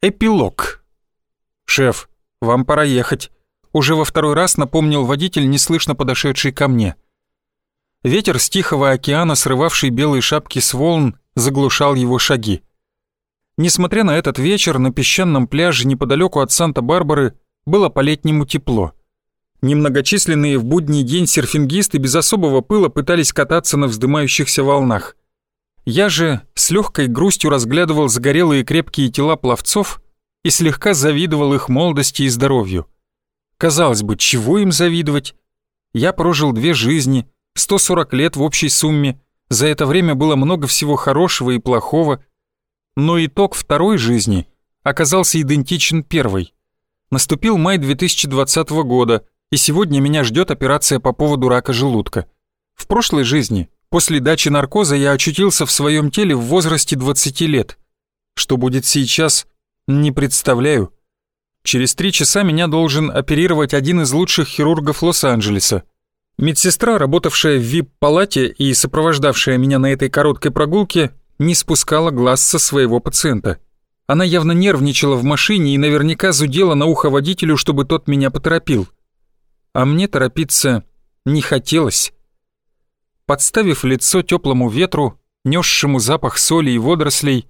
Эпилог. «Шеф, вам пора ехать», — уже во второй раз напомнил водитель, неслышно подошедший ко мне. Ветер с Тихого океана, срывавший белые шапки с волн, заглушал его шаги. Несмотря на этот вечер, на песчаном пляже неподалеку от Санта-Барбары было по-летнему тепло. Немногочисленные в будний день серфингисты без особого пыла пытались кататься на вздымающихся волнах. Я же с легкой грустью разглядывал загорелые крепкие тела пловцов и слегка завидовал их молодости и здоровью. Казалось бы, чего им завидовать? Я прожил две жизни, 140 лет в общей сумме, за это время было много всего хорошего и плохого, но итог второй жизни оказался идентичен первой. Наступил май 2020 года, и сегодня меня ждет операция по поводу рака желудка. В прошлой жизни После дачи наркоза я очутился в своем теле в возрасте 20 лет. Что будет сейчас, не представляю. Через три часа меня должен оперировать один из лучших хирургов Лос-Анджелеса. Медсестра, работавшая в VIP-палате и сопровождавшая меня на этой короткой прогулке, не спускала глаз со своего пациента. Она явно нервничала в машине и наверняка зудела на ухо водителю, чтобы тот меня поторопил. А мне торопиться не хотелось. Подставив лицо теплому ветру, несшему запах соли и водорослей,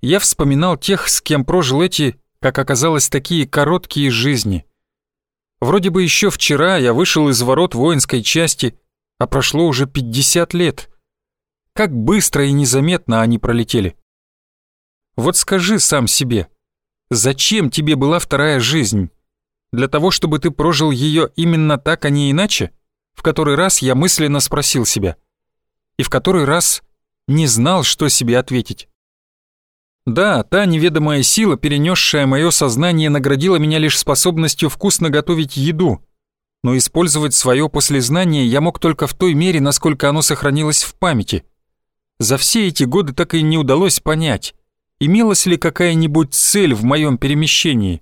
я вспоминал тех, с кем прожил эти, как оказалось, такие короткие жизни. Вроде бы еще вчера я вышел из ворот воинской части, а прошло уже 50 лет. Как быстро и незаметно они пролетели. Вот скажи сам себе, зачем тебе была вторая жизнь? Для того, чтобы ты прожил ее именно так, а не иначе? В который раз я мысленно спросил себя. И в который раз не знал, что себе ответить. Да, та неведомая сила, перенесшая мое сознание, наградила меня лишь способностью вкусно готовить еду, но использовать свое послезнание я мог только в той мере, насколько оно сохранилось в памяти. За все эти годы так и не удалось понять, имелась ли какая-нибудь цель в моем перемещении,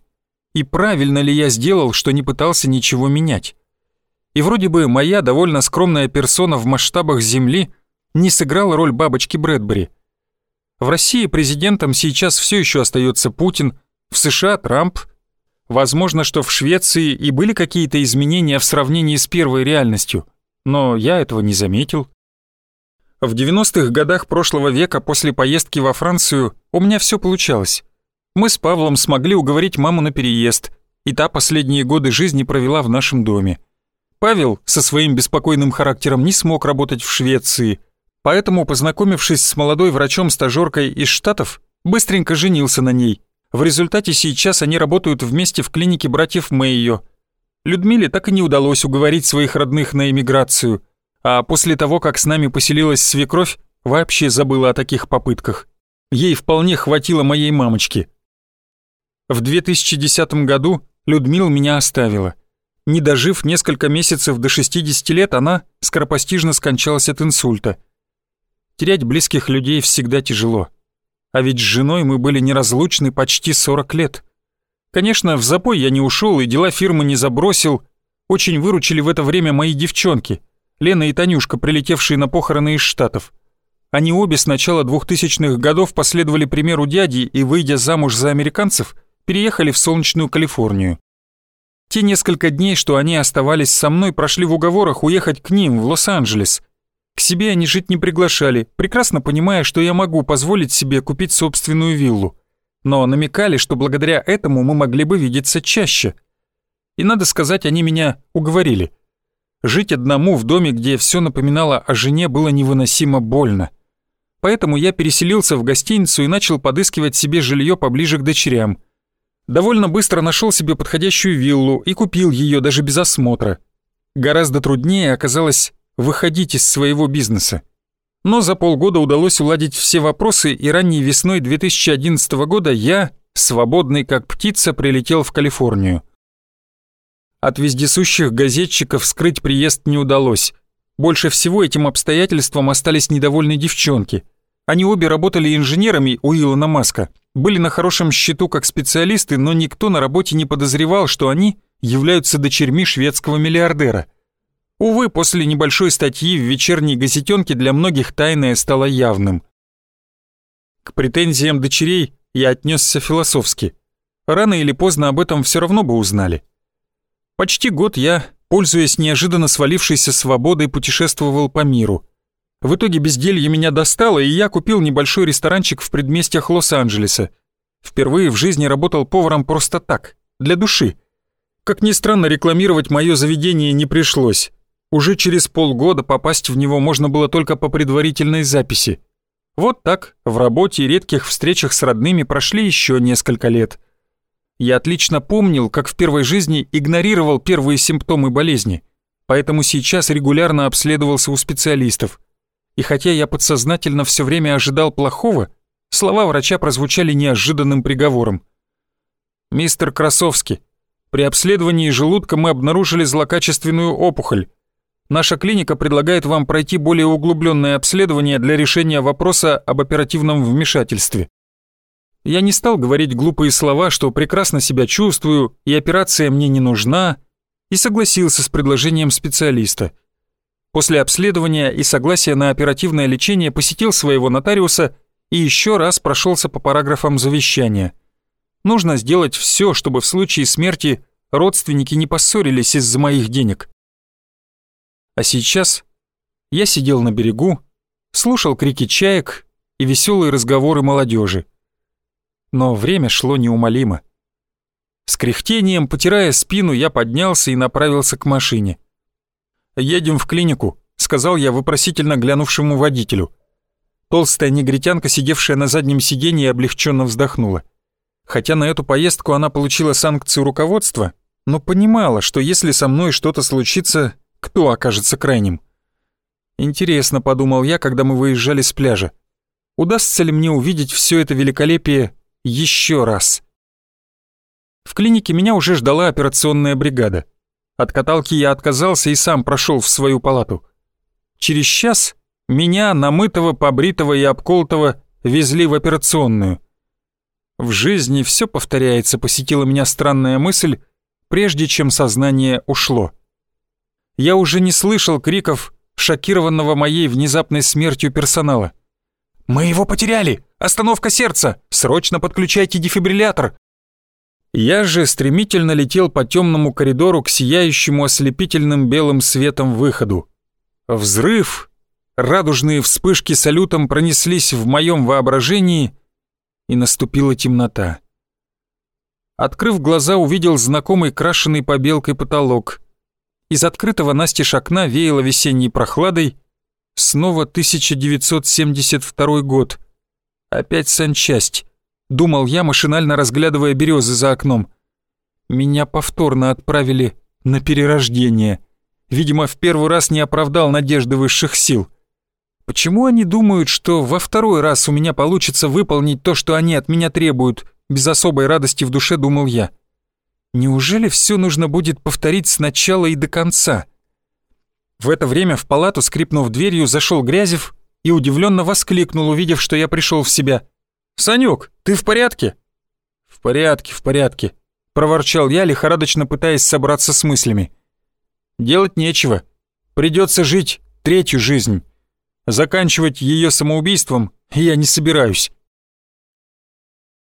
и правильно ли я сделал, что не пытался ничего менять и вроде бы моя довольно скромная персона в масштабах Земли не сыграла роль бабочки Брэдбери. В России президентом сейчас все еще остается Путин, в США Трамп. Возможно, что в Швеции и были какие-то изменения в сравнении с первой реальностью, но я этого не заметил. В 90-х годах прошлого века после поездки во Францию у меня все получалось. Мы с Павлом смогли уговорить маму на переезд, и та последние годы жизни провела в нашем доме. Павел со своим беспокойным характером не смог работать в Швеции, поэтому, познакомившись с молодой врачом-стажеркой из Штатов, быстренько женился на ней. В результате сейчас они работают вместе в клинике братьев Мэйо. Людмиле так и не удалось уговорить своих родных на эмиграцию, а после того, как с нами поселилась свекровь, вообще забыла о таких попытках. Ей вполне хватило моей мамочки. В 2010 году Людмила меня оставила – не дожив несколько месяцев до 60 лет, она скоропостижно скончалась от инсульта. Терять близких людей всегда тяжело. А ведь с женой мы были неразлучны почти 40 лет. Конечно, в запой я не ушел и дела фирмы не забросил. Очень выручили в это время мои девчонки, Лена и Танюшка, прилетевшие на похороны из Штатов. Они обе с начала 2000-х годов последовали примеру дяди и, выйдя замуж за американцев, переехали в солнечную Калифорнию. Те несколько дней, что они оставались со мной, прошли в уговорах уехать к ним, в Лос-Анджелес. К себе они жить не приглашали, прекрасно понимая, что я могу позволить себе купить собственную виллу. Но намекали, что благодаря этому мы могли бы видеться чаще. И надо сказать, они меня уговорили. Жить одному в доме, где все напоминало о жене, было невыносимо больно. Поэтому я переселился в гостиницу и начал подыскивать себе жилье поближе к дочерям – Довольно быстро нашел себе подходящую виллу и купил ее даже без осмотра. Гораздо труднее оказалось выходить из своего бизнеса. Но за полгода удалось уладить все вопросы, и ранней весной 2011 года я, свободный как птица, прилетел в Калифорнию. От вездесущих газетчиков скрыть приезд не удалось. Больше всего этим обстоятельством остались недовольны девчонки. Они обе работали инженерами у Илона Маска – были на хорошем счету как специалисты, но никто на работе не подозревал, что они являются дочерьми шведского миллиардера. Увы, после небольшой статьи в вечерней газетенке для многих тайное стало явным. К претензиям дочерей я отнесся философски. Рано или поздно об этом все равно бы узнали. Почти год я, пользуясь неожиданно свалившейся свободой, путешествовал по миру. В итоге безделье меня достало, и я купил небольшой ресторанчик в предместьях Лос-Анджелеса. Впервые в жизни работал поваром просто так, для души. Как ни странно, рекламировать мое заведение не пришлось. Уже через полгода попасть в него можно было только по предварительной записи. Вот так, в работе и редких встречах с родными прошли еще несколько лет. Я отлично помнил, как в первой жизни игнорировал первые симптомы болезни, поэтому сейчас регулярно обследовался у специалистов. И хотя я подсознательно все время ожидал плохого, слова врача прозвучали неожиданным приговором. «Мистер Красовский, при обследовании желудка мы обнаружили злокачественную опухоль, Наша клиника предлагает вам пройти более углубленное обследование для решения вопроса об оперативном вмешательстве. Я не стал говорить глупые слова, что прекрасно себя чувствую и операция мне не нужна, и согласился с предложением специалиста. После обследования и согласия на оперативное лечение посетил своего нотариуса и еще раз прошелся по параграфам завещания. Нужно сделать все, чтобы в случае смерти родственники не поссорились из-за моих денег. А сейчас я сидел на берегу, слушал крики чаек и веселые разговоры молодежи. Но время шло неумолимо. С кряхтением, потирая спину, я поднялся и направился к машине. «Едем в клинику», — сказал я вопросительно глянувшему водителю. Толстая негритянка, сидевшая на заднем сиденье, облегченно вздохнула. Хотя на эту поездку она получила санкцию руководства, но понимала, что если со мной что-то случится, кто окажется крайним. Интересно, подумал я, когда мы выезжали с пляжа. Удастся ли мне увидеть все это великолепие еще раз? В клинике меня уже ждала операционная бригада. От каталки я отказался и сам прошел в свою палату. Через час меня, намытого, побритого и обколотого, везли в операционную. В жизни все повторяется, посетила меня странная мысль, прежде чем сознание ушло я уже не слышал криков шокированного моей внезапной смертью персонала. «Мы его потеряли! Остановка сердца! Срочно подключайте дефибриллятор!» Я же стремительно летел по темному коридору к сияющему ослепительным белым светом выходу. Взрыв, радужные вспышки салютом пронеслись в моем воображении, и наступила темнота. Открыв глаза, увидел знакомый крашеный побелкой потолок — из открытого настежь окна веяло весенней прохладой. Снова 1972 год. Опять санчасть. Думал я, машинально разглядывая березы за окном. Меня повторно отправили на перерождение. Видимо, в первый раз не оправдал надежды высших сил. Почему они думают, что во второй раз у меня получится выполнить то, что они от меня требуют? Без особой радости в душе думал я. Неужели все нужно будет повторить сначала и до конца? В это время в палату, скрипнув дверью, зашел Грязев и удивленно воскликнул, увидев, что я пришел в себя. «Санек, ты в порядке?» «В порядке, в порядке», — проворчал я, лихорадочно пытаясь собраться с мыслями. «Делать нечего. Придется жить третью жизнь. Заканчивать ее самоубийством я не собираюсь».